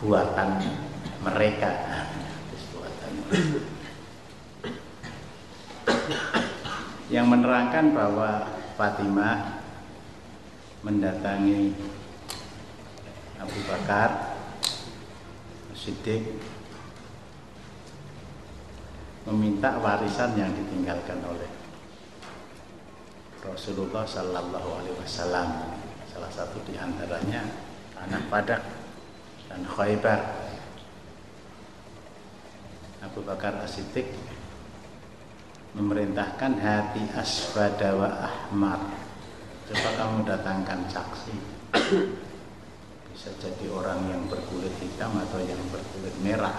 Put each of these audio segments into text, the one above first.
buatan mereka. Yang menerangkan bahwa Fatimah mendatangi Abu Bakar Siddiq meminta warisan yang ditinggalkan oleh Rasulullah Sallallahu Alaihi Wasallam. Salah satu di antaranya anak padak dan Khaybar. Abu Bakar As-Siddiq memerintahkan hati aswada wa ahmar coba kamu datangkan saksi. Bisa jadi orang yang berkulit hitam atau yang berkulit merah.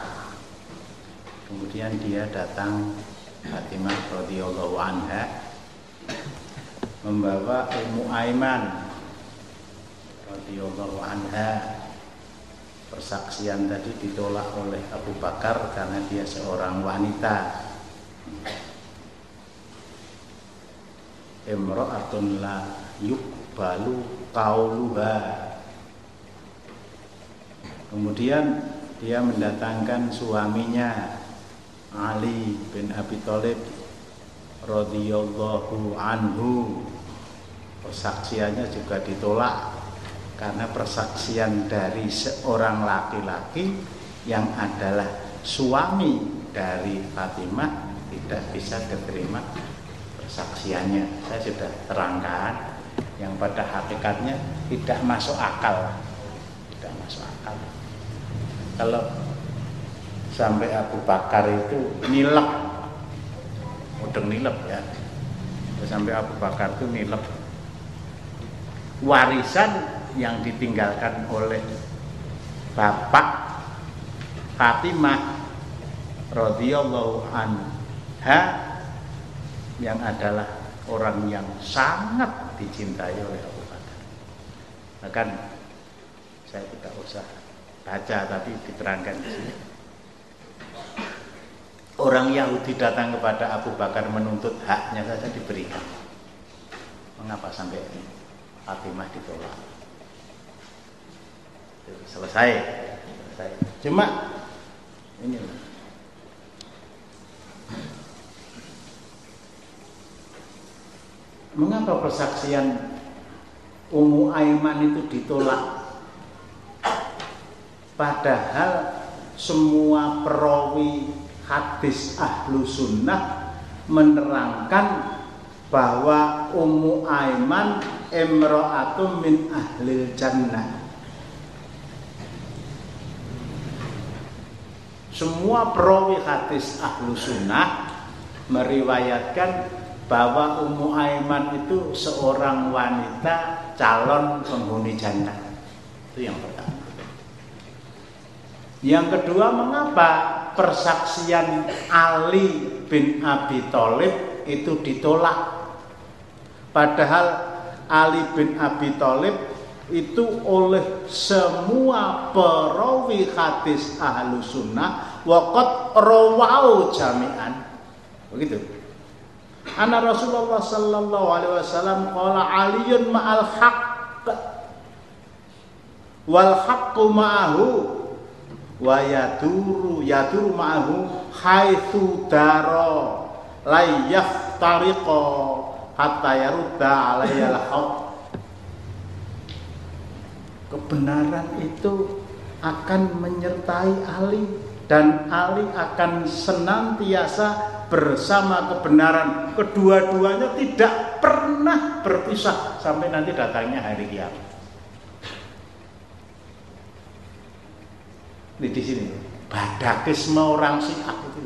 Kemudian dia datang Fatimah radhiyallahu anha membawa Ummu Aiman radhiyallahu anha persaksian tadi ditolak oleh Abu Bakar karena dia seorang wanita. Imra'atun la yukbalu qauluha. Kemudian dia mendatangkan suaminya Ali bin Abi Thalib radhiyallahu anhu. Persaksiannya juga ditolak karena persaksian dari seorang laki-laki yang adalah suami dari Fatimah tidak bisa diterima persaksiannya. Saya sudah terangkan yang pada hakikatnya tidak masuk akal. Tidak masuk akal. Kalau sampai Abu Bakar itu nilep mudeng nilep ya. Sampai Abu Bakar itu nilep warisan yang ditinggalkan oleh bapak Fatimah radhiyallahu anha yang adalah orang yang sangat dicintai oleh Abu Bakar. Bahkan saya tidak usah baca tapi diterangkan di sini. Orang Yahudi datang kepada Abu Bakar menuntut haknya saja diberikan. Mengapa sampai ini? Fatimah ditolak? Selesai. Selesai. Cuma ini mengapa persaksian Ummu Aiman itu ditolak? Padahal semua perawi hadis ahlu sunnah menerangkan bahwa Ummu Aiman imra'atun min ahlil jannah Semua perawi hadis ahlu sunnah meriwayatkan bahwa Ummu Aiman itu seorang wanita calon penghuni jannah. Itu yang pertama. Yang kedua, mengapa persaksian Ali bin Abi Thalib itu ditolak? Padahal Ali bin Abi Thalib itu oleh semua perawi hadis ahlu sunnah waqat rawau jami'an. Begitu. Anna Rasulullah sallallahu alaihi wasallam qala aliyun ma'al haqq. Wal haqqu ma'ahu wa yaduru yaduru ma'ahu haitsu daro la yaftariqa hatta yarudda alayyal haqq kebenaran itu akan menyertai Ali dan Ali akan senantiasa bersama kebenaran. Kedua-duanya tidak pernah berpisah sampai nanti datangnya hari kiamat. Ini di sini badakisme orang Syiah itu.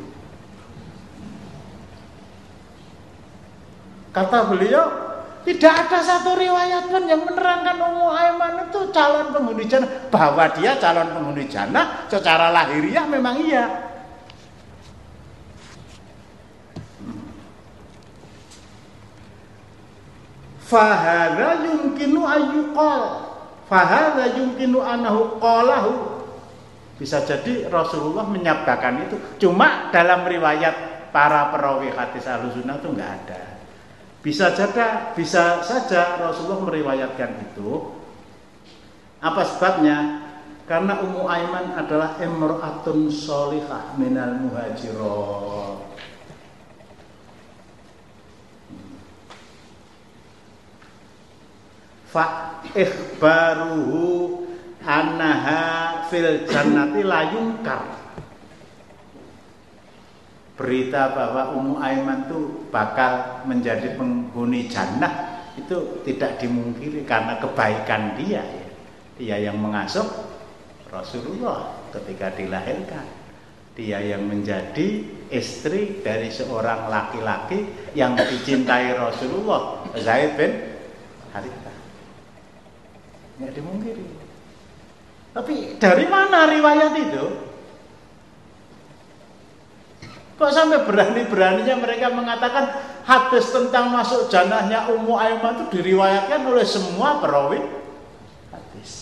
Kata beliau, Tidak ada satu riwayat pun yang menerangkan Ummu Aiman itu calon penghuni jannah. Bahwa dia calon penghuni jannah secara lahiriah memang iya. Fahada yumkinu ayyuqal. Fahada yumkinu anahu qalahu. Bisa jadi Rasulullah menyabdakan itu. Cuma dalam riwayat para perawi hadis Ahlussunnah itu enggak ada. Bisa saja, bisa saja Rasulullah meriwayatkan itu. Apa sebabnya? Karena Ummu Aiman adalah imra'atun sholihah minal muhajirat. Fa ikhbaruhu annaha fil jannati layungkar berita bahwa Ummu Aiman itu bakal menjadi penghuni jannah itu tidak dimungkiri karena kebaikan dia. Dia yang mengasuh Rasulullah ketika dilahirkan. Dia yang menjadi istri dari seorang laki-laki yang dicintai Rasulullah, Zaid bin Harithah. Tidak dimungkiri. Tapi dari mana riwayat itu? Kok sampai berani-beraninya mereka mengatakan hadis tentang masuk janahnya Ummu Aiman itu diriwayatkan oleh semua perawi hadis.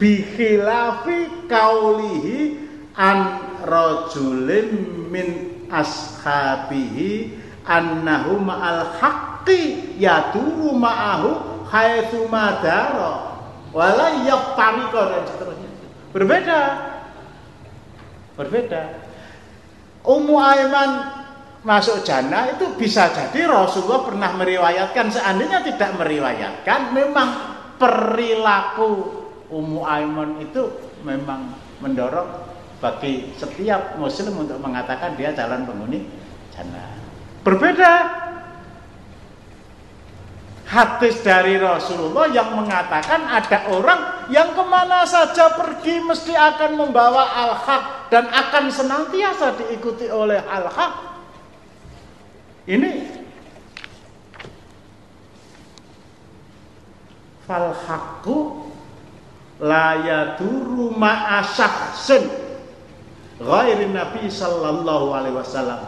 Bikhilafi kaulihi an rajulin min ashabihi annahu ma'al haqqi yaduru ma'ahu haitsu madara wala yaftariqa dan seterusnya. Berbeda berbeda. Ummu Aiman masuk jannah itu bisa jadi Rasulullah pernah meriwayatkan seandainya tidak meriwayatkan memang perilaku Ummu Aiman itu memang mendorong bagi setiap muslim untuk mengatakan dia calon penghuni jannah. Berbeda hadis dari Rasulullah yang mengatakan ada orang yang ke mana saja pergi mesti akan membawa al-haq dan akan senantiasa diikuti oleh al-haq. Ini fal haqqu la yaduru ma'a ghairi nabi sallallahu alaihi wasallam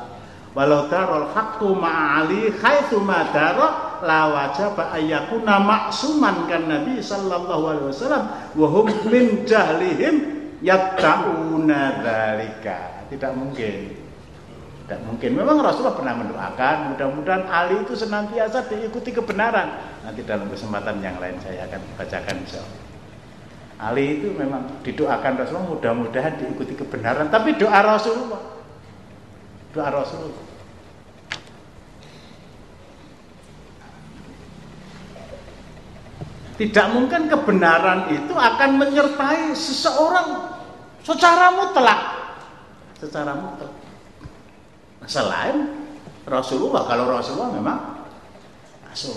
walau darul haqqu ma'ali haitsu madara la wajaba ayyakuna maksuman kan Nabi sallallahu alaihi wasallam wa hum min jahlihim yatta'una dzalika. Tidak mungkin. Tidak mungkin. Memang Rasulullah pernah mendoakan mudah-mudahan Ali itu senantiasa diikuti kebenaran. Nanti dalam kesempatan yang lain saya akan bacakan insyaallah. Ali itu memang didoakan Rasulullah mudah-mudahan diikuti kebenaran, tapi doa Rasulullah. Doa Rasulullah. Tidak mungkin kebenaran itu akan menyertai seseorang secara mutlak. Secara mutlak. Selain Rasulullah, kalau Rasulullah memang masuk.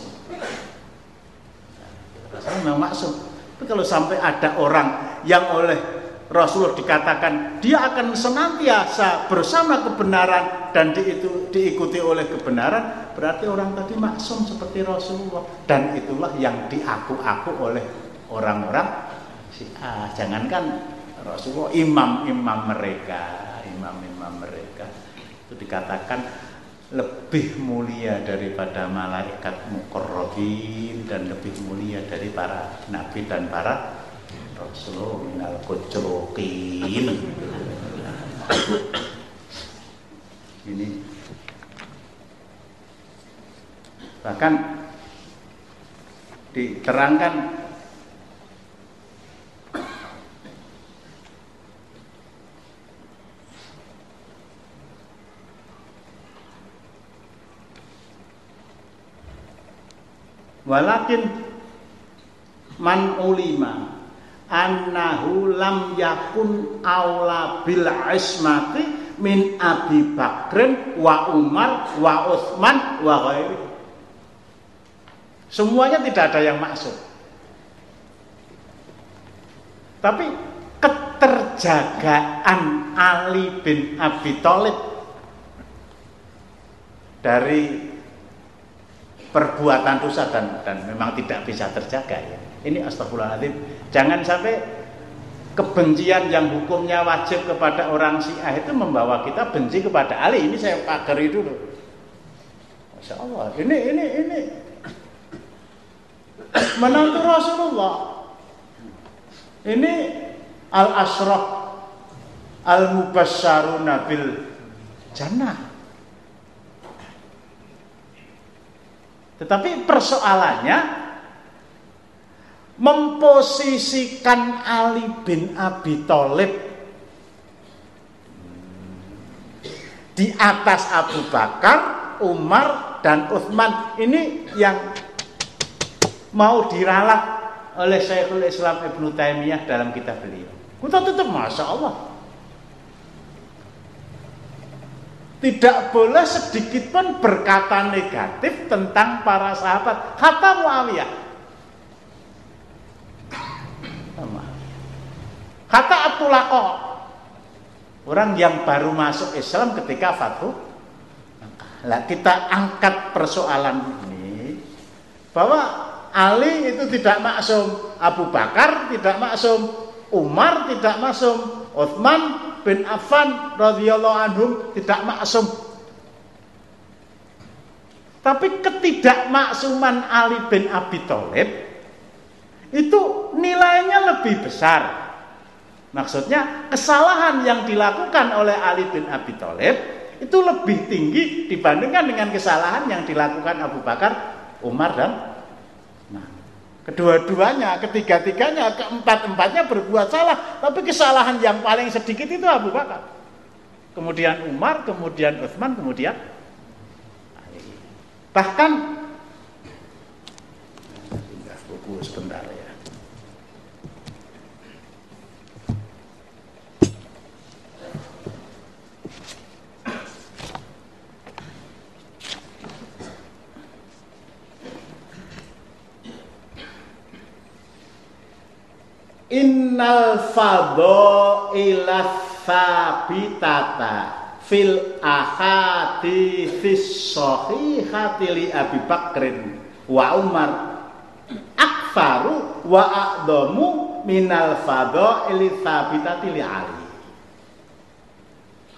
Rasulullah memang masuk. Tapi kalau sampai ada orang yang oleh Rasulullah dikatakan dia akan senantiasa bersama kebenaran dan di, itu, diikuti oleh kebenaran berarti orang tadi maksum seperti Rasulullah dan itulah yang diaku-aku oleh orang-orang ah, jangankan Rasulullah imam-imam mereka imam-imam mereka. Itu dikatakan lebih mulia daripada malaikat mukorrobin dan lebih mulia dari para nabi dan para Rasulullah minal kucrokin ini. Bahkan diterangkan walakin man ulima annahu lam yakun aula bil ismati min Abi Bakrin wa Umar wa Utsman wa ghairi. Semuanya tidak ada yang masuk. Tapi keterjagaan Ali bin Abi Thalib dari perbuatan dosa dan dan memang tidak bisa terjaga ya. Ini astagfirullahaladzim. Jangan sampai kebencian yang hukumnya wajib kepada orang Syiah itu membawa kita benci kepada Ali. Ini saya pagari dulu. Masya Allah. Ini ini ini menantu Rasulullah. Ini al asraf al mubasyaruna bil jannah. Tetapi persoalannya memposisikan Ali bin Abi Thalib di atas Abu Bakar, Umar dan Uthman ini yang mau diralat oleh Syekhul Islam Ibnu Taimiyah dalam kitab beliau. Kita tutup Masya Allah. Tidak boleh sedikit pun berkata negatif tentang para sahabat. Kata Muawiyah. Kata Abdullah Orang yang baru masuk Islam ketika Fathu Nah, kita angkat persoalan ini bahwa Ali itu tidak maksum, Abu Bakar tidak maksum, Umar tidak maksum, Uthman bin Affan radhiyallahu anhum tidak maksum. Tapi ketidakmaksuman Ali bin Abi Thalib itu nilainya lebih besar. Maksudnya kesalahan yang dilakukan oleh Ali bin Abi Thalib itu lebih tinggi dibandingkan dengan kesalahan yang dilakukan Abu Bakar, Umar dan Kedua-duanya, ketiga-tiganya, keempat-empatnya berbuat salah. Tapi kesalahan yang paling sedikit itu Abu Bakar. Kemudian Umar, kemudian Uthman, kemudian Bahkan buku sebentar ya. Innal ila sabitata fil ahaditsis sahihati li Abi Bakrin wa Umar akfaru wa aqdamu minal ili sabitati li Ali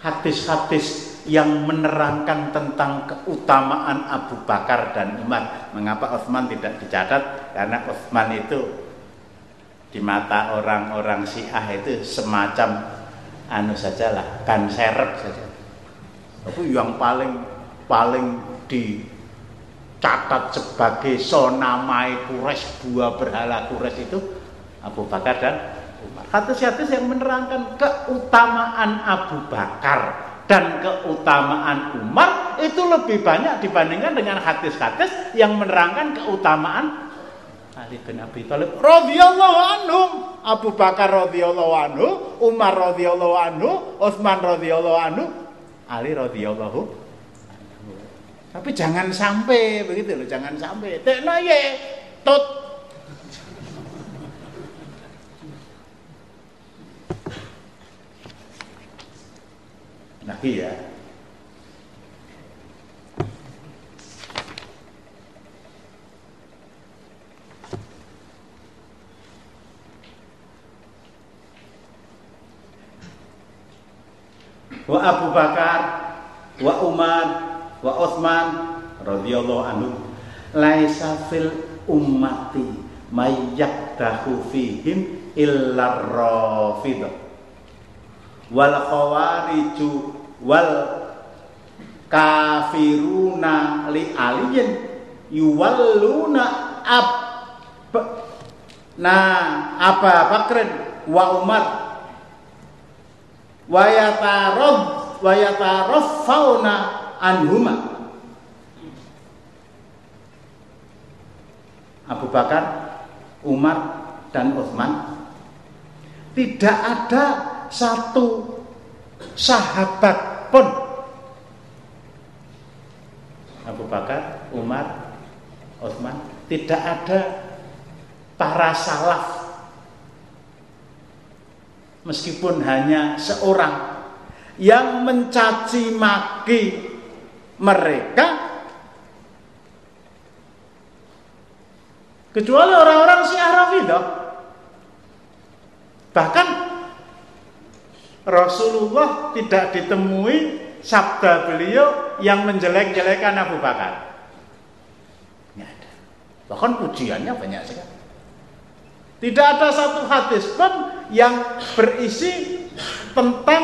hadis-hadis yang menerangkan tentang keutamaan Abu Bakar dan Umar. Mengapa Utsman tidak dicatat? Karena Utsman itu di mata orang-orang Syiah itu semacam anu sajalah kan serep saja. Tapi yang paling paling dicatat sebagai sonamai kures buah berhala kures itu Abu Bakar dan Umar. Hadis-hadis yang menerangkan keutamaan Abu Bakar dan keutamaan Umar itu lebih banyak dibandingkan dengan hadis-hadis yang menerangkan keutamaan Ali bin Abi Thalib radhiyallahu anhu, Abu Bakar radhiyallahu anhu, Umar radhiyallahu anhu, Utsman radhiyallahu anhu, Ali radhiyallahu. Tapi jangan sampai begitu loh, jangan sampai. Tekno ye tut Nah iya wa Abu Bakar wa Umar wa Utsman radhiyallahu anhu. Laisa fil ummati mayyakdahu fihim illa rafidah wal khawariju wal kafiruna li aliyin yuwalluna ab nah apa Bakrin wa Umar wayatarab fauna anhuma. Abu Bakar, Umar dan Uthman. Tidak ada satu sahabat pun. Abu Bakar, Umar, Uthman. Tidak ada para salaf meskipun hanya seorang yang mencaci maki mereka kecuali orang-orang Syiah Rafidah bahkan Rasulullah tidak ditemui sabda beliau yang menjelek-jelekan Abu Bakar. Bahkan pujiannya banyak sekali. Tidak ada satu hadis pun yang berisi tentang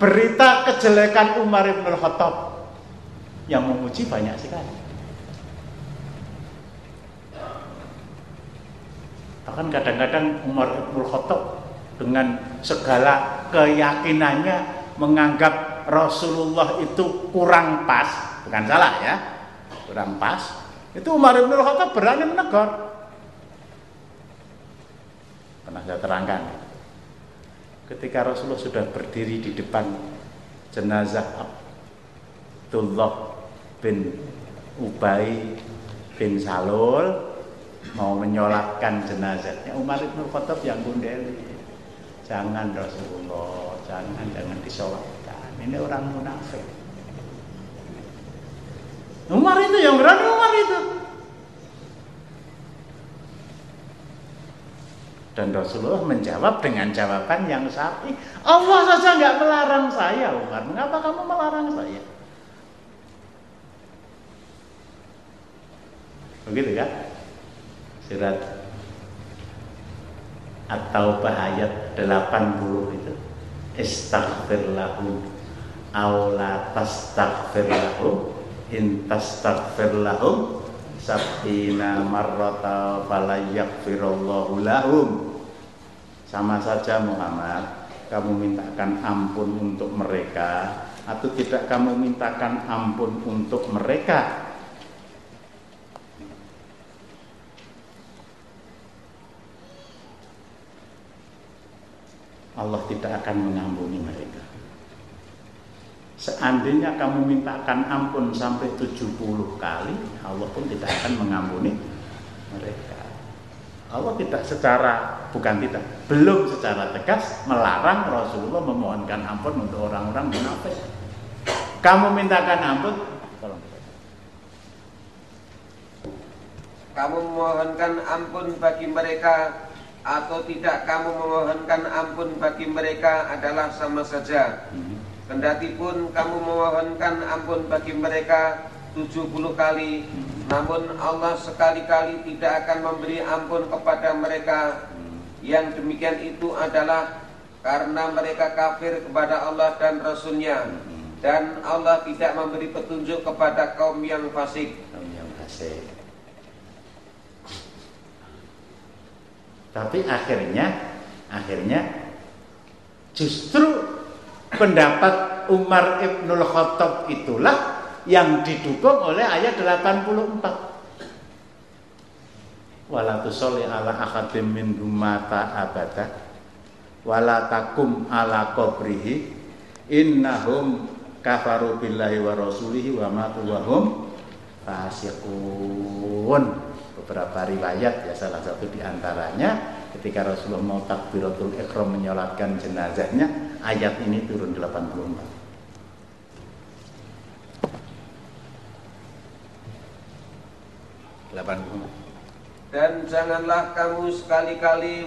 berita kejelekan Umar bin Khattab. Yang memuji banyak sekali. Bahkan kadang-kadang Umar bin Khattab dengan segala keyakinannya menganggap Rasulullah itu kurang pas, bukan salah ya, kurang pas. Itu Umar bin Khattab berani menegur. Pernah saya terangkan. Ketika Rasulullah sudah berdiri di depan jenazah Abdullah bin Ubay bin Salul mau menyolatkan jenazahnya Umar bin Khattab yang gundeli jangan Rasulullah jangan jangan disolatkan. Ini orang munafik. Umar itu yang berani Umar itu dan Rasulullah menjawab dengan jawaban yang sapi. Allah saja nggak melarang saya Umar. Mengapa kamu melarang saya? Begitu ya surat atau ayat 80 itu. Istaghfir lahum aw la tastaghfir lahum in tastaghfir lahum sabina marrata fala yaghfirullahu lahum sama saja Muhammad kamu mintakan ampun untuk mereka atau tidak kamu mintakan ampun untuk mereka Allah tidak akan mengampuni mereka. Seandainya kamu mintakan ampun sampai 70 kali, Allah pun tidak akan mengampuni mereka. Allah tidak secara, bukan tidak, belum secara tegas melarang Rasulullah memohonkan ampun untuk orang-orang munafik. Kamu mintakan ampun, tolong. Kamu memohonkan ampun bagi mereka atau tidak kamu memohonkan ampun bagi mereka adalah sama saja. Hmm. Kendati pun kamu memohonkan ampun bagi mereka 70 kali, hmm. Namun Allah sekali-kali tidak akan memberi ampun kepada mereka. Yang demikian itu adalah karena mereka kafir kepada Allah dan Rasulnya dan Allah tidak memberi petunjuk kepada. Kaum yang fasik. Tapi akhirnya akhirnya justru pendapat Umar Ibnul Khattab itulah yang didukung oleh ayat 84. Wala tusolli ala akhadim min mata abada. Wala takum ala qabrihi. Innahum kafaru billahi wa rasulihi wa matu wa hum fasiqun. Beberapa riwayat ya salah satu di antaranya ketika Rasulullah mau takbiratul ikhram menyolatkan jenazahnya ayat ini turun 84 Dan janganlah kamu sekali-kali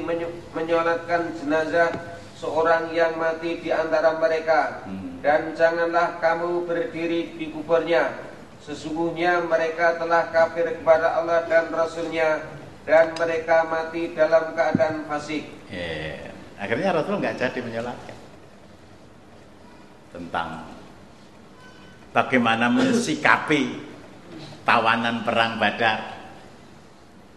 menyolatkan jenazah seorang yang mati di antara mereka hmm. Dan janganlah kamu berdiri di kuburnya Sesungguhnya mereka telah kafir kepada Allah dan Rasulnya dan mereka mati dalam keadaan fasik. Yeah. Akhirnya Rasul nggak jadi menyolatkan tentang bagaimana mensikapi tawanan perang Badar.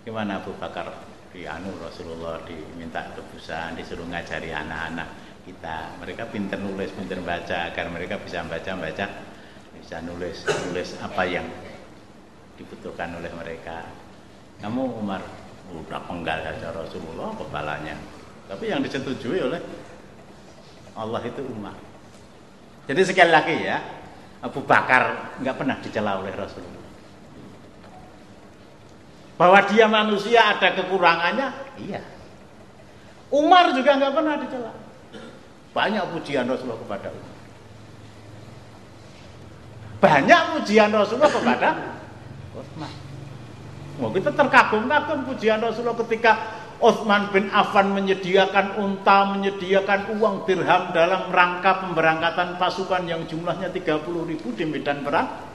Gimana Abu Bakar di anu Rasulullah diminta tebusan, disuruh ngajari anak-anak kita. Mereka pintar nulis, pintar baca agar mereka bisa baca-baca bisa nulis nulis apa yang dibutuhkan oleh mereka. Kamu Umar udah penggal saja Rasulullah kepalanya. Tapi yang disetujui oleh Allah itu Umar. Jadi sekali lagi ya, Abu Bakar nggak pernah dicela oleh Rasulullah. Bahwa dia manusia ada kekurangannya, iya. Umar juga nggak pernah dicela. Banyak pujian Rasulullah kepada Umar. Banyak pujian Rasulullah kepada Utsman. Wah, kita terkagum-kagum pujian Rasulullah ketika Utsman bin Affan menyediakan unta, menyediakan uang dirham dalam rangka pemberangkatan pasukan yang jumlahnya 30 ribu di medan perang.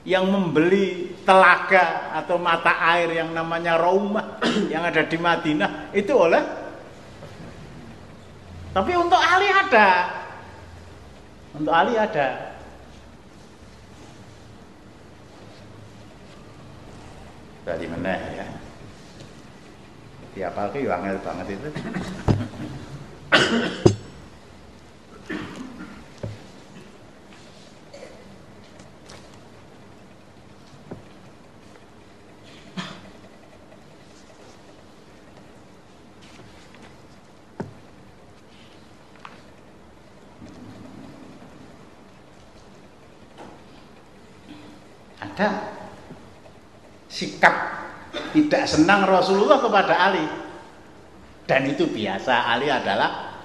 Yang membeli telaga atau mata air yang namanya Raumah yang ada di Madinah itu oleh tapi untuk Ali ada. Untuk Ali ada. dari mana ya tiap kali angel banget itu ada sikap tidak senang Rasulullah kepada Ali. Dan itu biasa, Ali adalah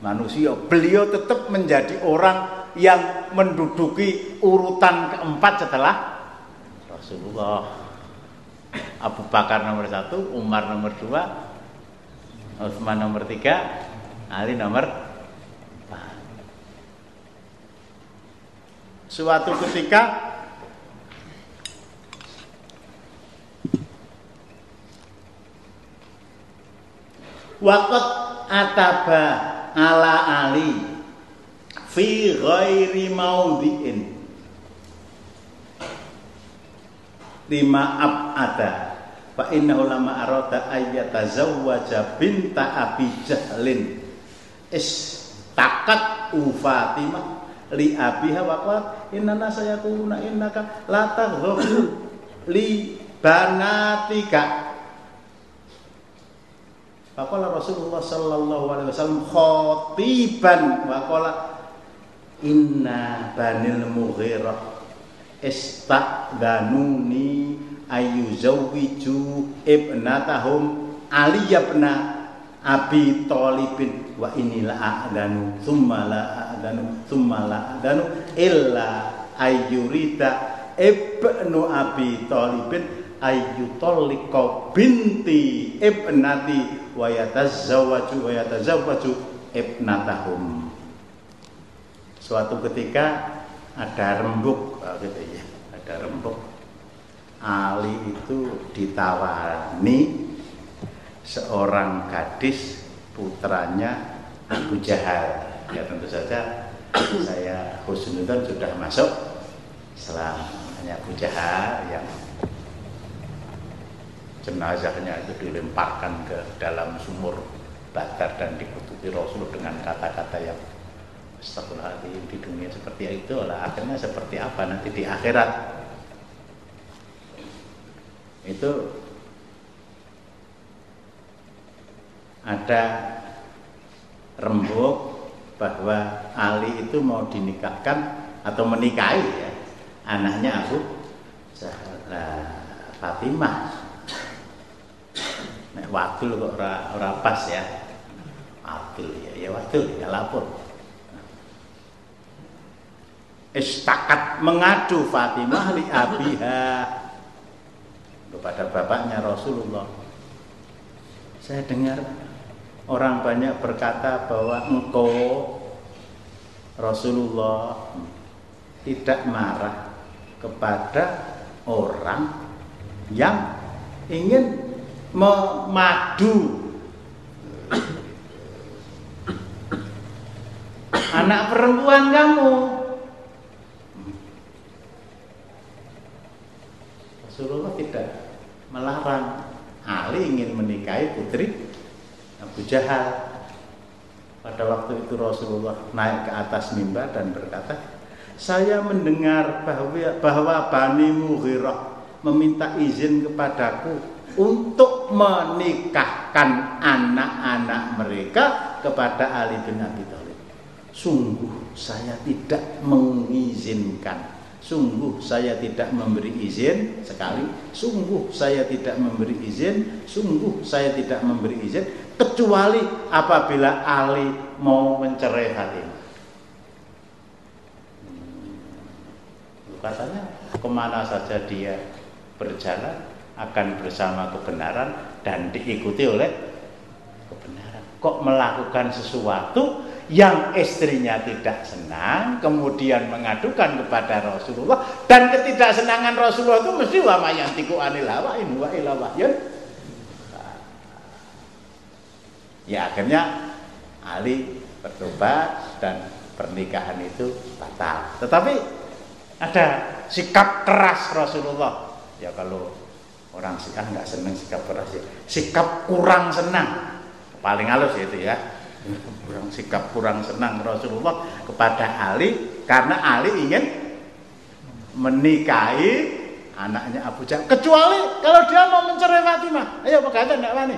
manusia. Beliau tetap menjadi orang yang menduduki urutan keempat setelah Rasulullah. Abu Bakar nomor satu, Umar nomor dua, Utsman nomor tiga, Ali nomor empat. Suatu ketika Waqat ataba ala Ali fi ghairi maudhi'in lima ab'ada. Fa innahu lama arada ayyatazawwaja binta abi jahlin. Istakat u Fatimah li abiha waqat inna sayaquluna innaka la taghdhabu li banatika Faqala Rasulullah sallallahu alaihi wasallam khatiban. Wa qala inna banil mughirah istaqdanuni ayuzawwiju ibnatahum Ali ibn Abi Thalibin wa inilah a'danu thumma la a'danu thumma la a'danu illa ayyurida ibnu Abi Thalibin ayyutallika binti ibnati wa yatazawwaju wa yatazawwaju ibnatahum. Suatu ketika ada rembuk gitu ya, ada rembuk. Ali itu ditawani seorang gadis putranya Abu Jahal. Ya tentu saja saya Husnudzon sudah masuk selamanya Abu Jahal yang jenazahnya itu dilemparkan ke dalam sumur bakar dan dikutuki Rasul dengan kata-kata yang Astagfirullahaladzim di dunia seperti itu lah akhirnya seperti apa nanti di akhirat? Itu ada rembuk bahwa Ali itu mau dinikahkan atau menikahi ya anaknya Abu Fatimah Wadul kok ora ora pas ya. Wadul ya, ya wadul ya lapor. Istakat mengadu Fatimah li abiha kepada bapaknya Rasulullah. Saya dengar orang banyak berkata bahwa engkau Rasulullah tidak marah kepada orang yang ingin memadu. Anak perempuan kamu. Rasulullah tidak melarang. Ali ingin menikahi putri Abu Jahal. Pada waktu itu Rasulullah naik ke atas mimbar dan berkata saya mendengar bahwa, bahwa Bani Mughirah meminta izin kepadaku untuk menikahkan anak-anak mereka kepada Ali bin Abi Thalib. Sungguh saya tidak mengizinkan. Sungguh saya tidak memberi izin sekali. Sungguh saya tidak memberi izin. Sungguh saya tidak memberi izin kecuali apabila Ali mau mencerai Fatimah. Katanya ke mana saja dia berjalan akan bersama kebenaran dan diikuti oleh kebenaran. Kok melakukan sesuatu yang istrinya tidak senang kemudian mengadukan kepada Rasulullah dan ketidaksenangan Rasulullah itu mesti wa mayantiku anil hawa in wa ila wahyun. Ya akhirnya Ali bertobat dan pernikahan itu batal. Tetapi ada sikap keras Rasulullah. Ya kalau orang Syiah nggak senang sikap keras ya sikap kurang senang. Paling halus itu ya. Kurang sikap kurang senang Rasulullah kepada Ali karena Ali ingin menikahi anaknya Abu Jahal. Kecuali kalau dia mau mencerai Fatimah. Ayo berkata enggak wani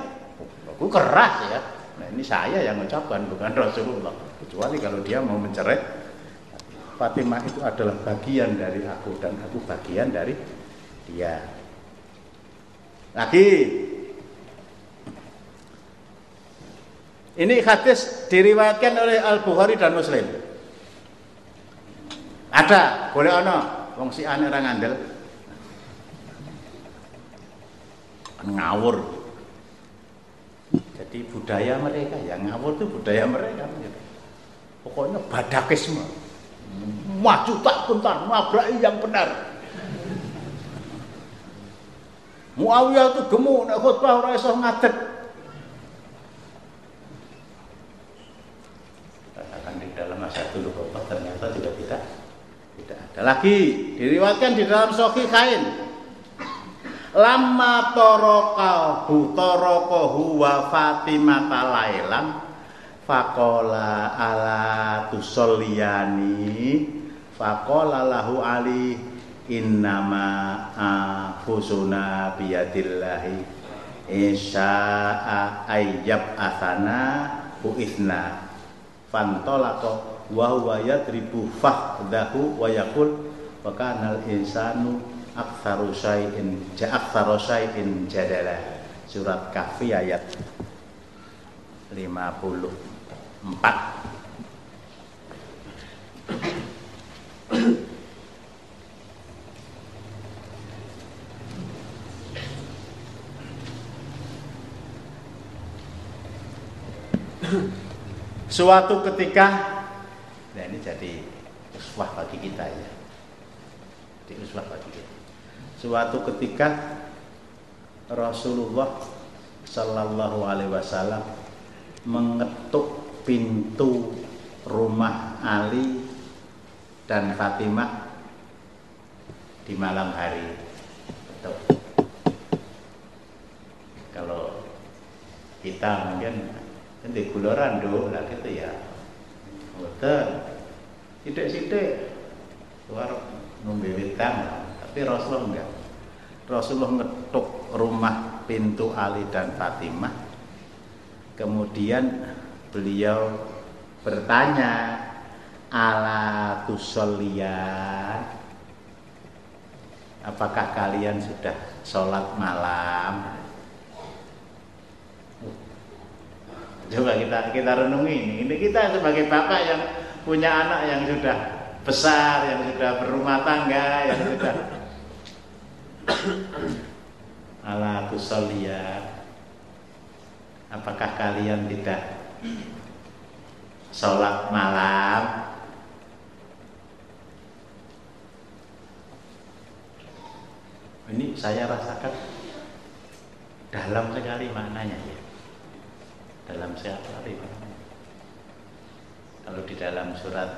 aku keras ya. Nah ini saya yang mengucapkan bukan Rasulullah. Kecuali kalau dia mau mencerai Fatimah itu adalah bagian dari aku dan aku bagian dari dia lagi Ini hadis diriwayatkan oleh Al Bukhari dan Muslim. Ada, boleh ono wong si ane orang andel. Ngawur. Jadi budaya mereka ya ngawur itu budaya mereka. Pokoknya badakisme. Maju tak kuntar, mabrai yang benar. Muawiyah itu gemuk nek khutbah ora iso ngadeg. masa dulu bapak ternyata juga tidak tidak ada lagi. Diriwatkan di dalam kain. Lama torokahu torokahu wa Fatimah talailam fakola ala tusoliyani fakola lahu ali innama afusuna biyadillahi. Insya'a ayyab asana bu'ithna. Fantolako wa huwa yadribu fahdahu wa yaqul wa kana al insanu aktsaru syai'in jadala. Surat kahfi ayat 54 Suatu ketika Nah ini jadi uswah bagi kita ya. Jadi uswah bagi kita. Suatu ketika Rasulullah Sallallahu Alaihi Wasallam mengetuk pintu rumah Ali dan Fatimah di malam hari. Betul. Kalau kita mungkin di Kuloran dulu lah gitu ya Betul. Sidik-sidik luar ngombe tapi Rasulullah enggak. Rasulullah ngetuk rumah pintu Ali dan Fatimah. Kemudian beliau bertanya, "Ala tusolliyan?" Apakah kalian sudah sholat malam? Coba kita kita renungi ini. Ini kita sebagai bapak yang punya anak yang sudah besar, yang sudah berumah tangga, yang sudah ala tusalliya. Apakah kalian tidak sholat malam? Ini saya rasakan dalam sekali maknanya ya dalam hari kalau di dalam surat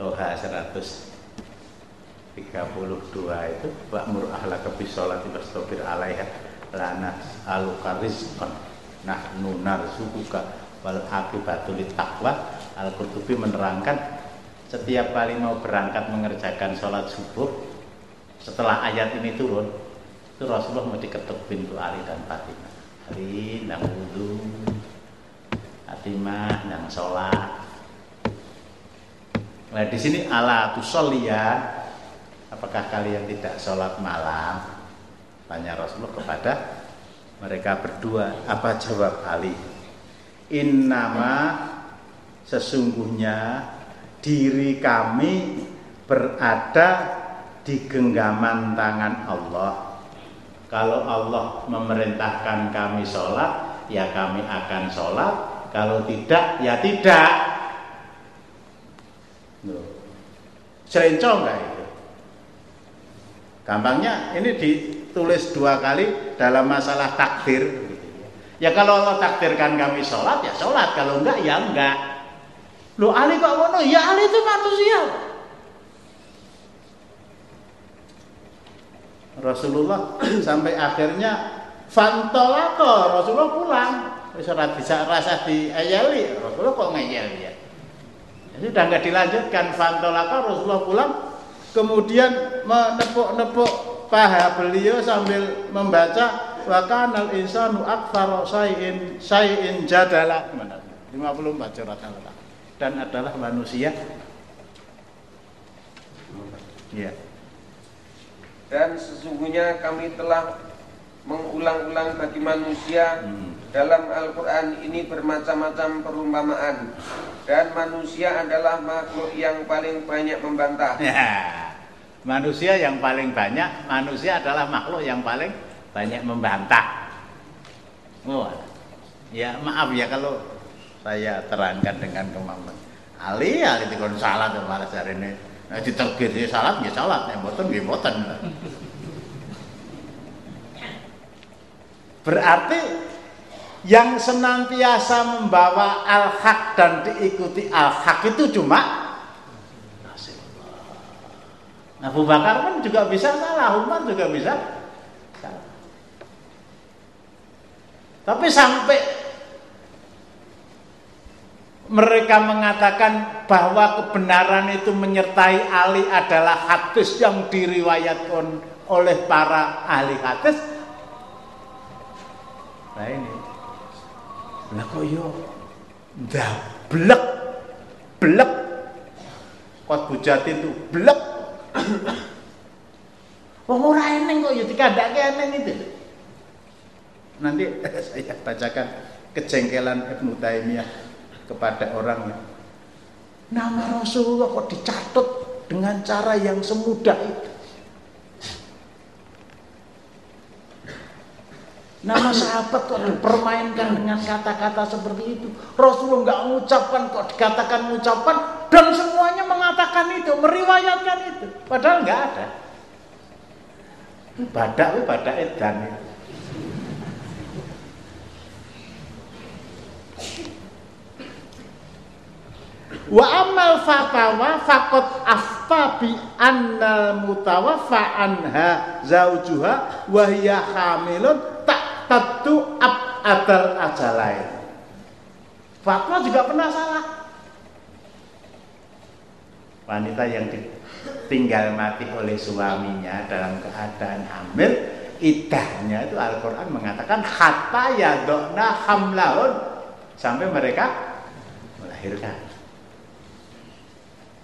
Toha 132 itu Wa'mur ahlaka bisolati wastafir alaiha lana aluka rizqan nahnu narzuquka wal akibatu taqwa Al-Qurtubi menerangkan setiap kali mau berangkat mengerjakan sholat subuh setelah ayat ini turun itu Rasulullah mau diketuk pintu Ali dan Fatimah hari nang wudu. Fatimah nang sholat. Nah di sini ala tusolia apakah kalian tidak sholat malam? Tanya Rasulullah kepada mereka berdua. Apa jawab Ali? Innama sesungguhnya diri kami berada di genggaman tangan Allah. Kalau Allah memerintahkan kami sholat, ya kami akan sholat. Kalau tidak, ya tidak. Serencong nggak itu? Gampangnya ini ditulis dua kali dalam masalah takdir. Ya kalau Allah takdirkan kami sholat, ya sholat. Kalau enggak, ya enggak. Lu Ali kok ngono? Ya Ali itu manusia. Rasulullah sampai akhirnya fantolako Rasulullah pulang. Surat bisa rasa di ayali Rasulullah kok ngeyel ya? Sudah nggak dilanjutkan. Fantolako Rasulullah pulang. Kemudian menepuk-nepuk paha beliau sambil membaca wa kanal insanu aktsara sayin sayin jadala. 54 surat al dan adalah manusia. Ya dan sesungguhnya kami telah mengulang-ulang bagi manusia hmm. dalam Al-Quran ini bermacam-macam perumpamaan dan manusia adalah makhluk yang paling banyak membantah. Ya, manusia yang paling banyak, manusia adalah makhluk yang paling banyak membantah. Oh, ya maaf ya kalau saya terangkan dengan kemampuan. Ali, ali itu salah tuh malas hari ini Nah, ditergir ya salat ya salat, yang boten ya boten. Berarti yang senantiasa membawa al-haq dan diikuti al-haq itu cuma Nah, Abu Bakar pun juga bisa salah, Umar juga bisa salah. Tapi sampai mereka mengatakan bahwa kebenaran itu menyertai Ali adalah hadis yang diriwayatkan oleh para ahli hadis. Nah ini, lah kok yo, dah blek, blek, kot bujat itu blek. Wong ora eneng kok yo dikandake eneng itu. Nanti saya bacakan kejengkelan Ibnu Taimiyah kepada orang nama Rasulullah kok dicatat dengan cara yang semudah itu Nama sahabat kok dipermainkan dengan kata-kata seperti itu. Rasulullah nggak mengucapkan kok dikatakan mengucapkan dan semuanya mengatakan itu, meriwayatkan itu. Padahal nggak ada. Badak, badak edan itu. Wa amal fatawa fakot afta bi annal mutawaffa anha zaujuha wa hiya hamilun tak tentu ab adal ajalain. Fatwa juga pernah salah. Wanita yang ditinggal mati oleh suaminya dalam keadaan hamil, idahnya itu Al-Quran mengatakan hatta yadokna hamlaun sampai mereka melahirkan.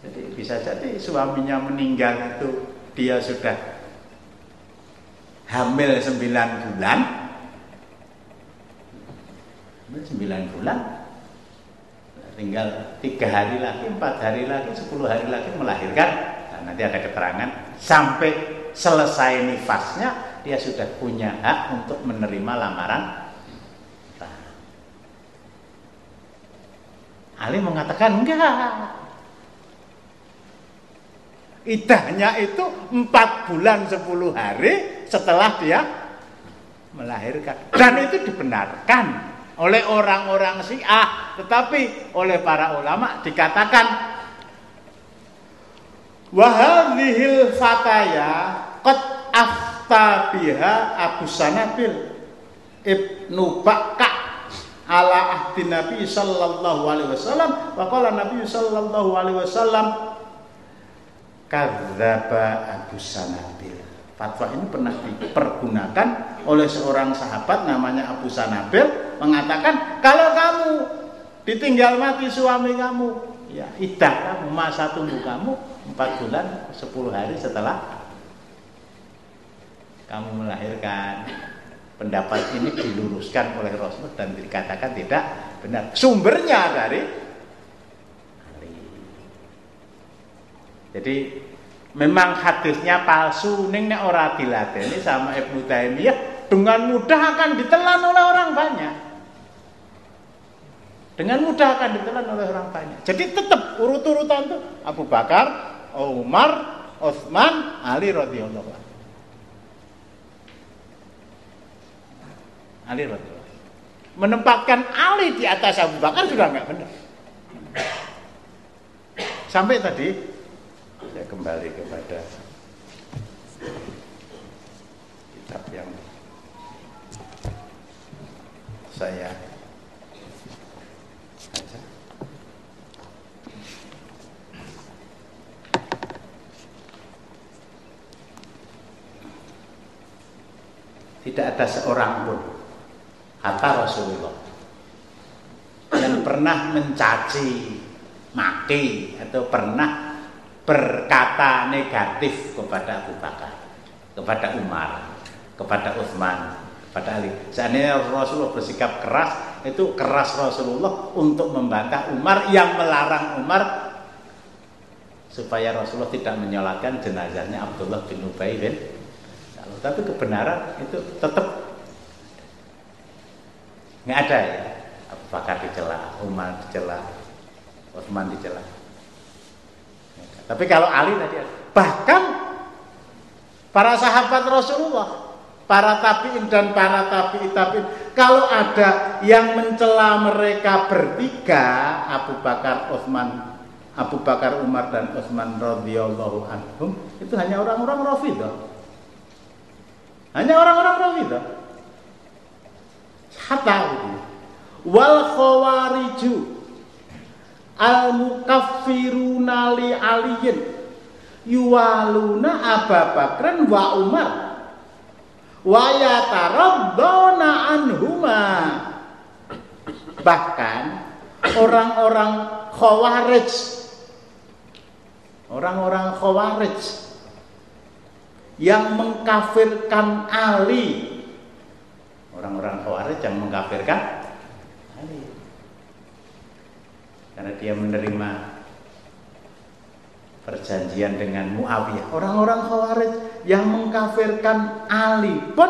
Jadi bisa jadi suaminya meninggal itu dia sudah hamil 9 bulan. Hamil 9 bulan. Tinggal tiga hari lagi, empat hari lagi, sepuluh hari lagi melahirkan. Nah, nanti ada keterangan sampai selesai nifasnya dia sudah punya hak untuk menerima lamaran Ali mengatakan enggak Idahnya itu empat bulan sepuluh hari setelah dia melahirkan. Dan itu dibenarkan oleh orang-orang Syiah, tetapi oleh para ulama dikatakan wahadhil fataya qad afta biha Abu Sanabil Ibnu Bakka ala ahdi Nabi sallallahu alaihi wasallam wa qala Nabi sallallahu alaihi wasallam kadzaba Abu Sanabil. Fatwa ini pernah dipergunakan oleh seorang sahabat namanya Abu Sanabil mengatakan kalau kamu ditinggal mati suami kamu, ya idah kamu masa tunggu kamu empat bulan sepuluh hari setelah kamu melahirkan. Pendapat ini diluruskan oleh Rasul dan dikatakan tidak benar. Sumbernya dari Jadi memang hadisnya palsu ning nek ora diladeni sama Ibnu Taimiyah dengan mudah akan ditelan oleh orang banyak. Dengan mudah akan ditelan oleh orang banyak. Jadi tetap urut-urutan tuh Abu Bakar, Umar, Utsman, Ali radhiyallahu anhu. Ali radhiyallahu Menempatkan Ali di atas Abu Bakar sudah nggak benar. Sampai tadi saya kembali kepada kitab yang saya baca. Tidak ada seorang pun kata Rasulullah yang pernah mencaci maki atau pernah berkata negatif kepada Abu Bakar, kepada Umar, kepada Utsman, kepada Ali. Seandainya Rasulullah bersikap keras, itu keras Rasulullah untuk membantah Umar yang melarang Umar supaya Rasulullah tidak menyolatkan jenazahnya Abdullah bin Ubay bin Tapi kebenaran itu tetap nggak ada ya. Abu Bakar dicela, Umar dicela, Utsman dicela. Tapi kalau Ali tadi bahkan para sahabat Rasulullah, para tabiin dan para tabi'i tabiin, kalau ada yang mencela mereka bertiga, Abu Bakar, Utsman, Abu Bakar, Umar dan Utsman radhiyallahu anhum, itu hanya orang-orang Rafidah. Hanya orang-orang Rafidah. Hatta wal khawariju al mukaffiruna li aliyin. Yuwaluna Bakran wa Umar. Wa yataraddona anhuma. Bahkan orang-orang khawarij orang-orang khawarij yang mengkafirkan Ali. Orang-orang khawarij yang mengkafirkan Ali karena dia menerima perjanjian dengan Muawiyah. Orang-orang Khawarij yang mengkafirkan Ali pun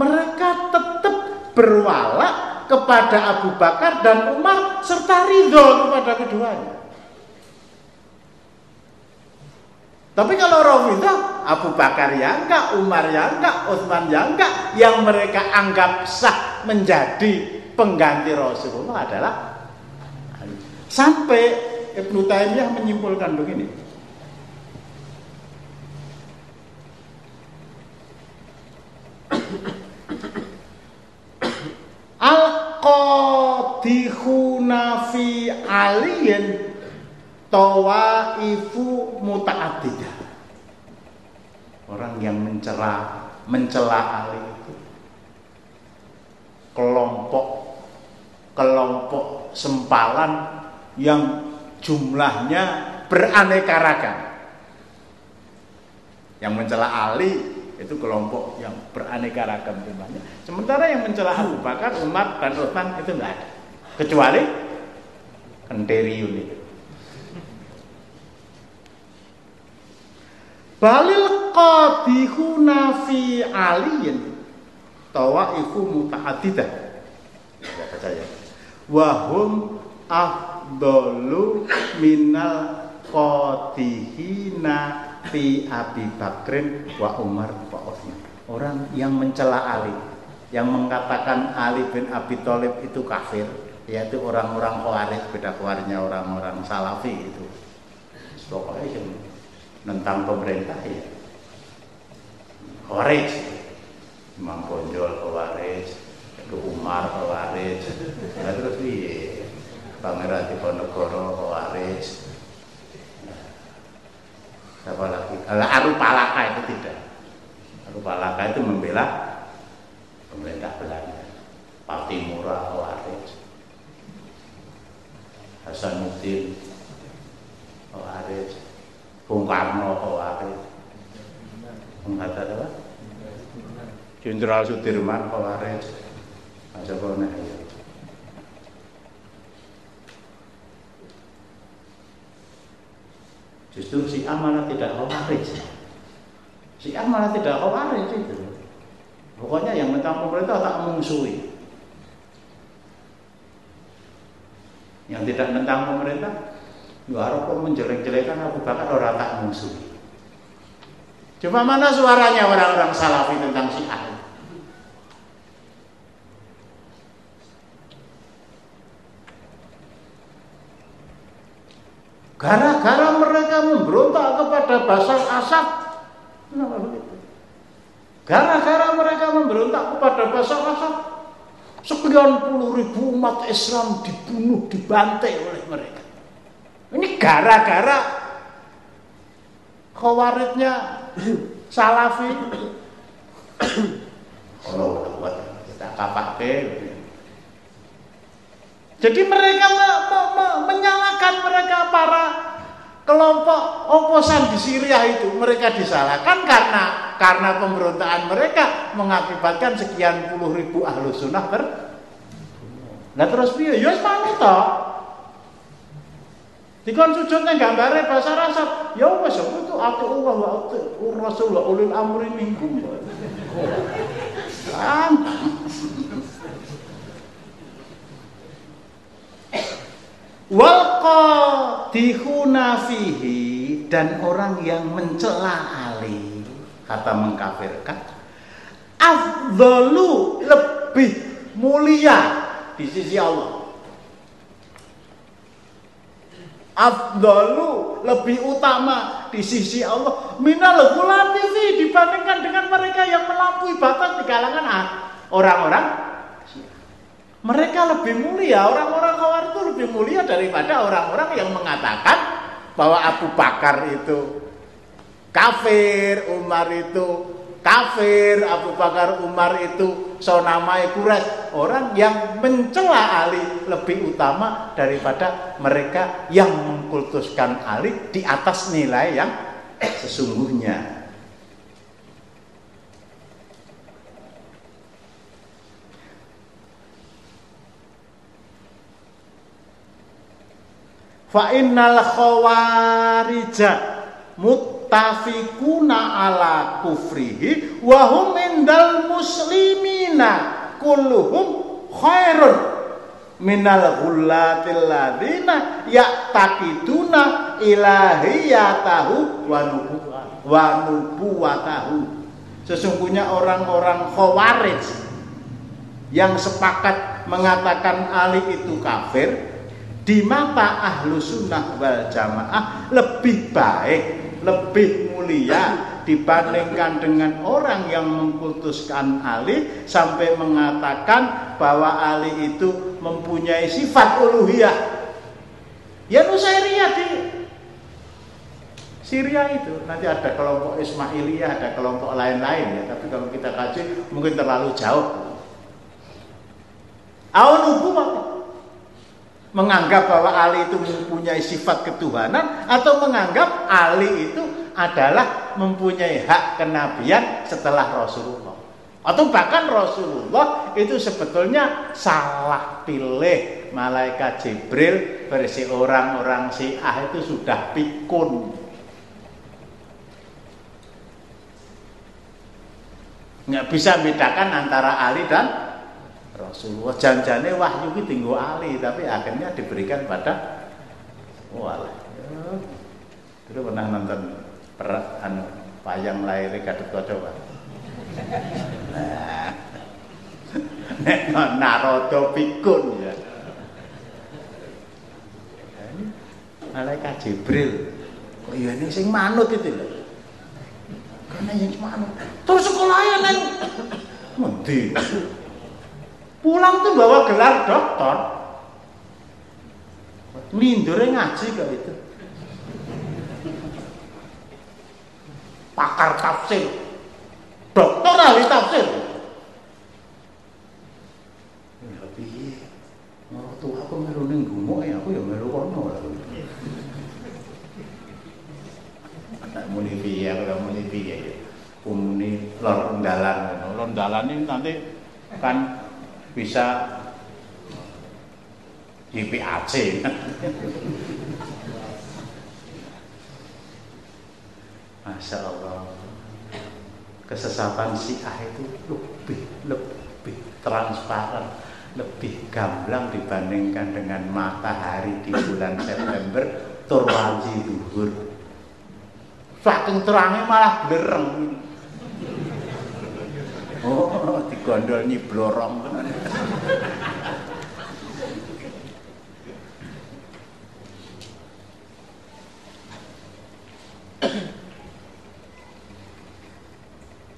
mereka tetap berwala kepada Abu Bakar dan Umar serta ridho kepada keduanya. Tapi kalau Rafidah, Abu Bakar yang enggak, Umar yang enggak, Utsman yang enggak, yang mereka anggap sah menjadi pengganti Rasulullah adalah Sampai Ibnu Taimiyah menyimpulkan begini. Al qadihuna fi aliyin tawaifu muta'addidah. Orang yang mencela mencela Ali itu kelompok kelompok sempalan yang jumlahnya beraneka ragam. Yang mencela Ali itu kelompok yang beraneka ragam jumlahnya. Sementara yang mencela Abu Bakar, Umar, dan Utsman itu enggak ada. Kecuali Kenteriun itu. Balil qadihuna fi aliyin tawaifu muta'addidah. Ya. Wahum afdalu minal qadihina fi Abi Bakrin wa Umar wa Utsman. Orang yang mencela Ali, yang mengatakan Ali bin Abi Thalib itu kafir, yaitu orang-orang Khawarij, beda Khawarijnya orang-orang Salafi itu. Pokoknya yang tentang pemerintah ya. Khawarij, Imam Bonjol itu Umar Khawarij, nah, terus Pangeran Diponegoro Waris. Apa lagi? Arupalaka itu tidak. Arupalaka itu membela pemerintah Belanda. Patimura Waris. Hasanuddin Waris. Bung Karno Waris. Hatta apa? Jenderal Sudirman Waris. Masa Kone ya Justru si amanah tidak khawarij. Syiah malah tidak khawarij itu. Pokoknya yang tentang pemerintah tak mengusui. Yang tidak tentang pemerintah, ya harus menjelek-jelekan Abu Bakar orang tak mengusui. Cuma mana suaranya orang-orang salafi tentang Syiah? Gara-gara mereka memberontak kepada Basar Asad. Kenapa begitu? Gara-gara mereka memberontak kepada Basar Asad. Sekian puluh ribu umat Islam dibunuh, dibantai oleh mereka. Ini gara-gara khawaridnya salafi. Kalau kita kapake jadi mereka me, me, me, menyalahkan mereka para kelompok oposan di Syria itu mereka disalahkan karena karena pemberontakan mereka mengakibatkan sekian puluh ribu ahlu sunnah ber Nah terus piye? Ya manut to. Dikon sujudnya gambare bahasa rasa, ya wes itu ati Allah wa Rasul wa ulil amri minkum. Ah. Wal fihi dan orang yang mencela Ali kata mengkafirkan afdalu lebih mulia di sisi Allah. Afdalu lebih utama di sisi Allah minal dibandingkan dengan mereka yang melampaui batas di kalangan orang-orang mereka lebih mulia, orang-orang Khawar itu lebih mulia daripada orang-orang yang mengatakan bahwa Abu Bakar itu kafir, Umar itu kafir, Abu Bakar Umar itu sonamai Quraisy. Orang yang mencela Ali lebih utama daripada mereka yang mengkultuskan Ali di atas nilai yang sesungguhnya. Fa innal khawarija muttafiquna ala kufrihi wa hum indal muslimina kulluhum khairun minal ghullatil ladina ya'taqiduna ilahiyatahu wa wa nubuwatahu. Sesungguhnya orang-orang khawarij yang sepakat mengatakan Ali itu kafir di mata ahlu sunnah wal jamaah lebih baik, lebih mulia dibandingkan dengan orang yang mengkultuskan Ali sampai mengatakan bahwa Ali itu mempunyai sifat uluhiyah. Ya Nusairiyah di Syria itu nanti ada kelompok Ismailiyah, ada kelompok lain-lain ya. Tapi kalau kita kaji mungkin terlalu jauh. Awal hukum menganggap bahwa Ali itu mempunyai sifat ketuhanan atau menganggap Ali itu adalah mempunyai hak kenabian setelah Rasulullah. Atau bahkan Rasulullah itu sebetulnya salah pilih malaikat Jibril versi orang-orang Syiah itu sudah pikun. Nggak bisa bedakan antara Ali dan Rasulullah janjane wahyu ki tinggo Ali tapi akhirnya diberikan pada walah. Ya. Dulu pernah nonton perak anu payang lahir Gatot Kaca Pak. Nah. Narodo pikun ya. Malaikat Jibril. Kok iya ini sing manut itu lho. Karena yang manut. Terus sekolahnya neng. Ngendi? Pulang tuh bawa gelar doktor. Lindure ngaji kok itu. Pakar tafsir. Dokter ahli tafsir. Ya piye? tuh aku melu ning gumuk ya aku ya melu kono lah. Tak muni piye aku muni piye ya. Umuni lor dalan. Lor dalan ini nanti kan bisa YPAC Masya Allah kesesapan Syiah itu lebih lebih transparan, lebih gamblang dibandingkan dengan matahari di bulan September turwaji duhur. Saking terangnya malah blereng. Oh, digondol nyiblorong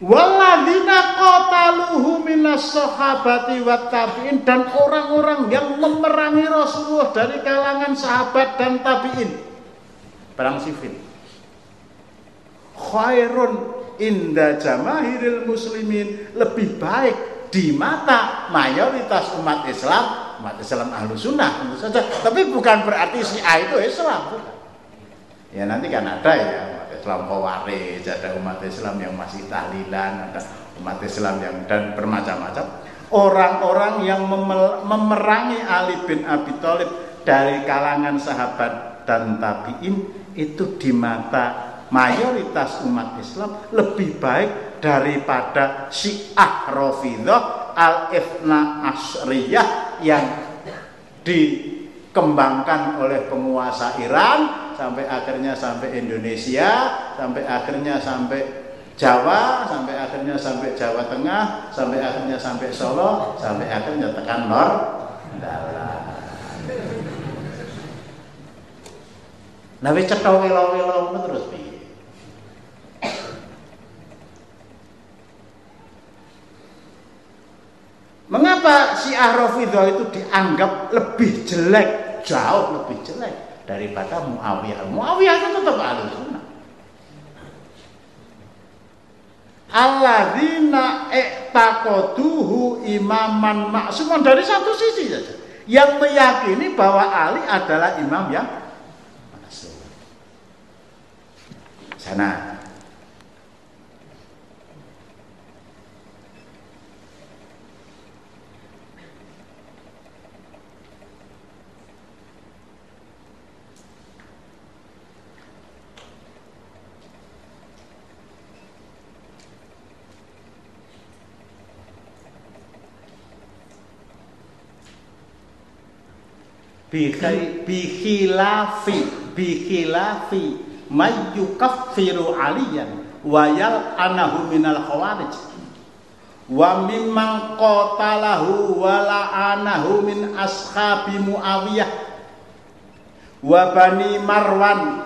Waladina qataluhu minas sahabati wat tabi'in dan orang-orang yang memerangi Rasulullah dari kalangan sahabat dan tabi'in. Perang sifil. Khairun inda jamahiril muslimin lebih baik di mata mayoritas umat Islam, umat Islam ahlu sunnah tentu saja. Tapi bukan berarti si A itu Islam, bukan. Ya nanti kan ada ya Islam Khawarij, ada umat Islam yang masih tahlilan, ada umat Islam yang dan bermacam-macam. Orang-orang yang memerangi Ali bin Abi Thalib dari kalangan sahabat dan tabiin itu di mata mayoritas umat Islam lebih baik daripada Syiah Rafidhah Al-Ifna Asriyah yang dikembangkan oleh penguasa Iran sampai akhirnya sampai Indonesia, sampai akhirnya sampai Jawa, sampai akhirnya sampai Jawa Tengah, sampai akhirnya sampai Solo, sampai akhirnya tekan Nor. Nah, wis cetha welo-welo terus piye? Mengapa si Rafidhah itu dianggap lebih jelek, jauh lebih jelek? daripada Muawiyah. Muawiyah itu tetap ahli sunnah. Alladzina i'taqaduhu imaman maksuman dari satu sisi saja. Yang meyakini bahwa Ali adalah imam yang maksum. Sana bikhilafi bikhilafi mayyukaffiru aliyan wayal anahu minal khawarij. Wa mimman qatalahu wa la'anahu min ashabi muawiyah. Wa bani marwan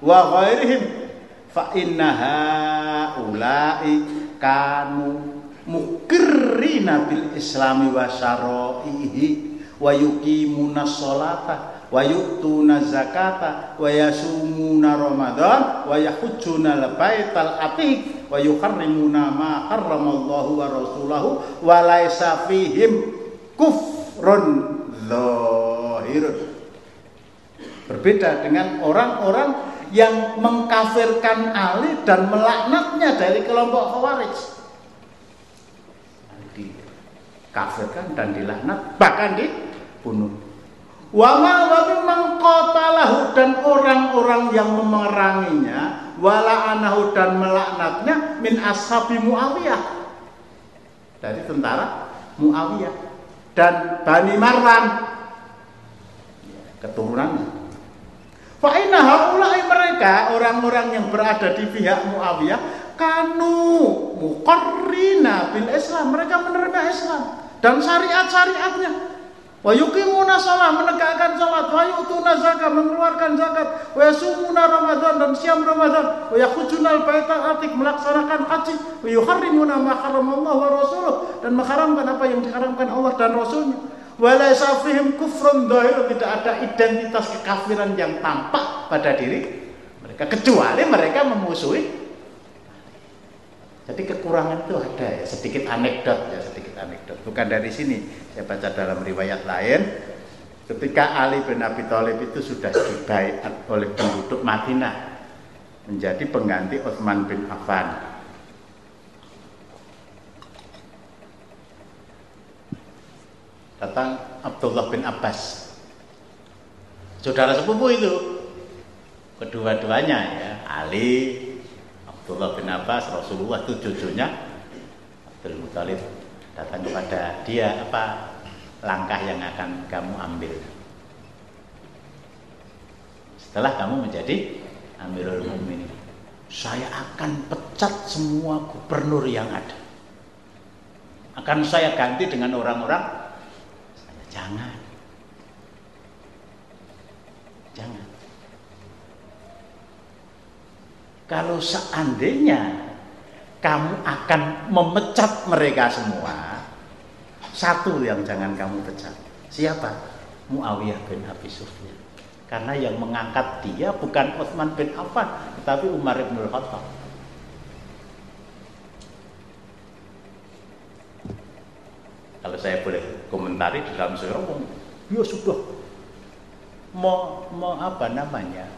wa ghairihim. Fa inna ulai kanu mukirrina bil islami wa syara'ihi wa yuqimuna sholata wa yu'tuna zakata wa yasumuna ramadan wa yahujjuna al-baital atiq wa yuharrimuna ma harramallahu wa rasulahu wa laisa fihim kufrun zahirun berbeda dengan orang-orang yang mengkafirkan Ali dan melaknatnya dari kelompok Khawarij. Dikafirkan dan dilaknat bahkan dibunuh. Wama wa mengkotalahu dan orang-orang yang memeranginya wala anahu dan melaknatnya min ashabi Muawiyah dari tentara Muawiyah dan Bani Marwan keturunannya. Fa inna mereka orang-orang yang berada di pihak Muawiyah kanu muqarrina bil Islam mereka menerima Islam dan syariat-syariatnya. Wa yuqimuna menegakkan salat, wa yu'tuna zakat mengeluarkan zakat, wa Ramadan dan siam Ramadan, wa yakhujuna al-baital atiq melaksanakan haji, wa yuharrimuna haramallahu wa rasuluh. Dan mengharamkan apa yang diharamkan Allah dan Rasulnya. Wa laisa fihim kufrun tidak ada identitas kekafiran yang tampak pada diri mereka. Kecuali mereka memusuhi. Jadi kekurangan itu ada ya, sedikit anekdot ya, anekdot. Bukan dari sini, saya baca dalam riwayat lain. Ketika Ali bin Abi Thalib itu sudah dibaiat oleh penduduk Madinah menjadi pengganti Utsman bin Affan. Datang Abdullah bin Abbas. Saudara sepupu itu. Kedua-duanya ya, Ali Abdullah bin Abbas Rasulullah itu cucunya Abdul Muthalib datang kepada dia apa langkah yang akan kamu ambil? Setelah kamu menjadi Amirul Mukminin saya akan pecat semua gubernur yang ada. Akan saya ganti dengan orang-orang? Jangan. Jangan. Kalau seandainya kamu akan memecat mereka semua. Satu yang jangan kamu pecat. Siapa? Muawiyah bin Abi Sufyan. Karena yang mengangkat dia bukan Utsman bin Affan tetapi Umar bin Khattab. Kalau saya boleh komentari di dalam surah ya sudah. Mau, mau apa namanya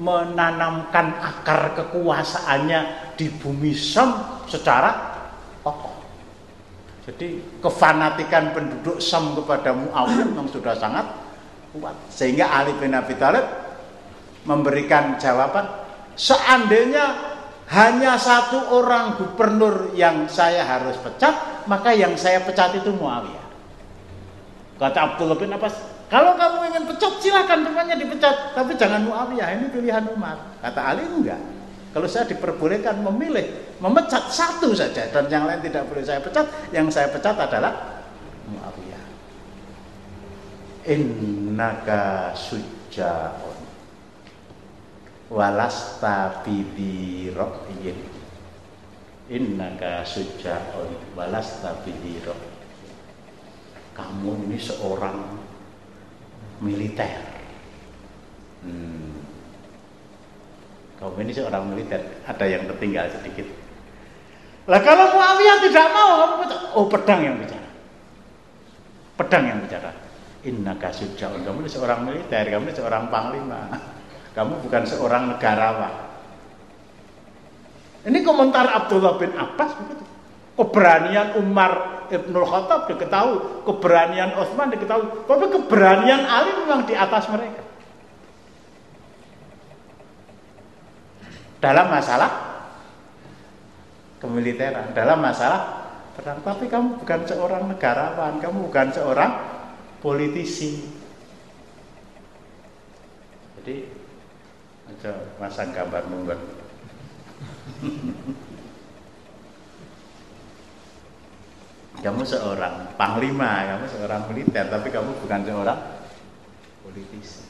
menanamkan akar kekuasaannya di bumi Sam secara kokoh. Jadi kefanatikan penduduk Sam kepada Muawiyah memang sudah sangat kuat. Sehingga Ali bin Abi Thalib memberikan jawaban, seandainya hanya satu orang gubernur yang saya harus pecat, maka yang saya pecat itu Muawiyah. Kata Abdullah bin Abbas, kalau kamu ingin pecat silahkan semuanya dipecat, tapi jangan Muawiyah, ini pilihan Umar. Kata Ali enggak. Kalau saya diperbolehkan memilih, memecat satu saja dan yang lain tidak boleh saya pecat, yang saya pecat adalah Muawiyah. Innaka sujjaun walasta bidirokyin Innaka sujjaun walasta bidirokyin Kamu ini seorang militer. Hmm. Kaum ini seorang militer, ada yang tertinggal sedikit. Lah kalau Muawiyah tidak mau, oh pedang yang bicara. Pedang yang bicara. Inna kasujaun, kamu ini seorang militer, kamu ini seorang panglima. Kamu bukan seorang negarawan. Ini komentar Abdullah bin Abbas begitu. Keberanian Umar Ibnul Khattab diketahui, keberanian Utsman diketahui, tapi keberanian Ali memang di atas mereka. Dalam masalah kemiliteran, dalam masalah perang, tapi kamu bukan seorang negarawan, kamu bukan seorang politisi. Jadi, aja masang gambar mungkin. Kamu seorang panglima, kamu seorang militer, tapi kamu bukan seorang politisi.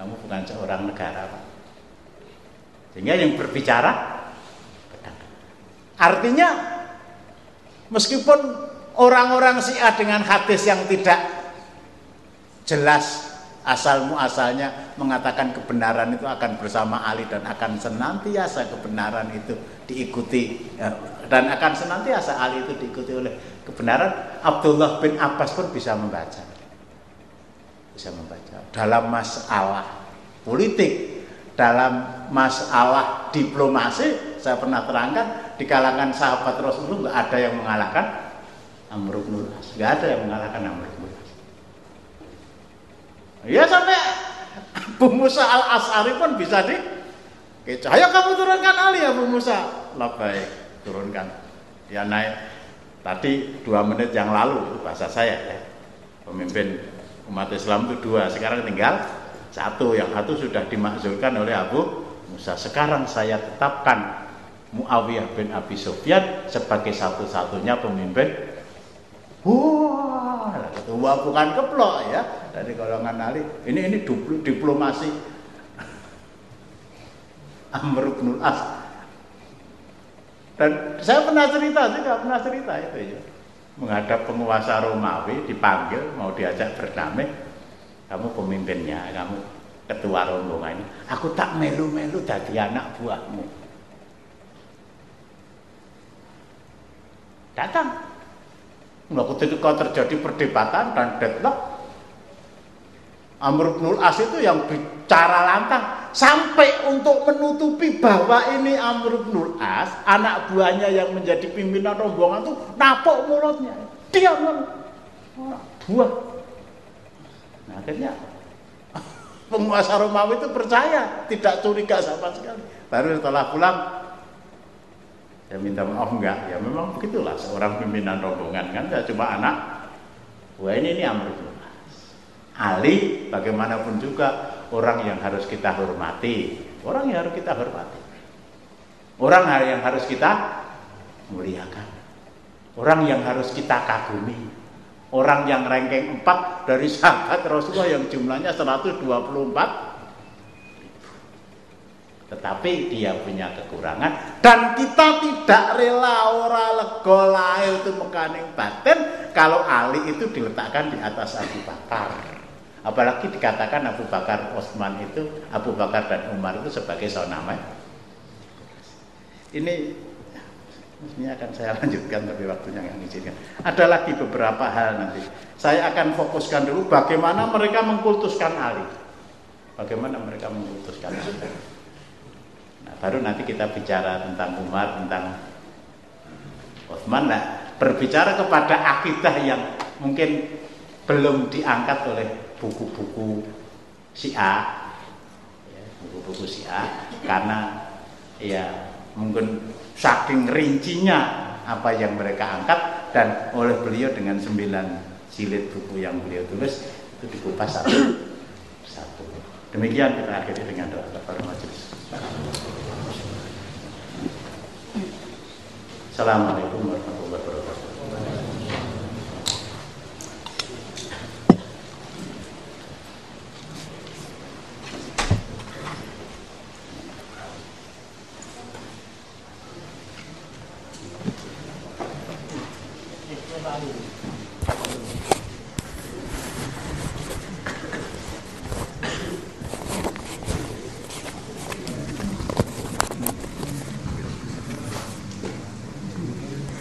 Kamu bukan seorang negarawan. Sehingga yang berbicara Artinya meskipun orang-orang Syiah dengan hadis yang tidak jelas asal muasalnya mengatakan kebenaran itu akan bersama Ali dan akan senantiasa kebenaran itu diikuti ya, dan akan senantiasa Ali itu diikuti oleh kebenaran. Abdullah bin Abbas pun bisa membaca. Bisa membaca. Dalam masalah politik dalam masalah diplomasi saya pernah terangkan di kalangan sahabat Rasulullah nggak ada yang mengalahkan Amr bin As nggak ada yang mengalahkan Amr bin As ya sampai Abu Musa al Asari pun bisa di Ayo kamu turunkan Ali Abu Musa. Labai turunkan dia naik. Tadi dua menit yang lalu itu bahasa saya ya. Pemimpin umat Islam itu dua sekarang tinggal satu. Yang satu sudah dimakzulkan oleh Abu Musa. Sekarang saya tetapkan Muawiyah bin Abi Sufyan sebagai satu-satunya pemimpin. Wah ketua bukan keplok ya dari golongan Ali ini ini diplomasi. Amr bin As dan saya pernah cerita juga, pernah cerita itu ya. Menghadap penguasa Romawi, dipanggil, mau diajak berdamai. Kamu pemimpinnya, kamu ketua rombongan ini. Aku tak melu-melu jadi anak buahmu. Datang. Waktu itu kau terjadi perdebatan dan deadlock, Amr bin As itu yang bicara lantang. Sampai untuk menutupi bahwa ini Amr bin As anak buahnya yang menjadi pimpinan rombongan itu napok mulutnya. Dia anak buah. Nah, akhirnya penguasa Romawi itu percaya tidak curiga sama sekali. Baru setelah pulang Ya minta maaf enggak, ya memang begitulah seorang pimpinan rombongan kan tidak cuma anak. Wah ini ini Amr bin Ali bagaimanapun juga orang yang harus kita hormati, orang yang harus kita hormati. Orang yang harus kita muliakan. Orang yang harus kita kagumi. Orang yang ranking 4 dari sahabat Rasulullah yang jumlahnya 124 tetapi dia punya kekurangan dan kita tidak rela ora lego itu mekaning batin kalau Ali itu diletakkan di atas Abu Bakar apalagi dikatakan Abu Bakar Osman itu Abu Bakar dan Umar itu sebagai sonama ini ini akan saya lanjutkan tapi waktunya nggak ngizinkan ada lagi beberapa hal nanti. Saya akan fokuskan dulu bagaimana mereka mengkultuskan Ali. Bagaimana mereka mengkultuskan Ali. Baru nanti kita bicara tentang Umar, tentang Uthman. Nah, berbicara kepada akidah yang mungkin belum diangkat oleh buku-buku Syiah, ya, buku-buku Syiah, karena ya mungkin saking rincinya apa yang mereka angkat dan oleh beliau dengan sembilan jilid buku yang beliau tulis itu dikupas satu satu. Demikian kita akhiri dengan doa kepada majelis. Assalamualaikum warahmatullahi wabarakatuh.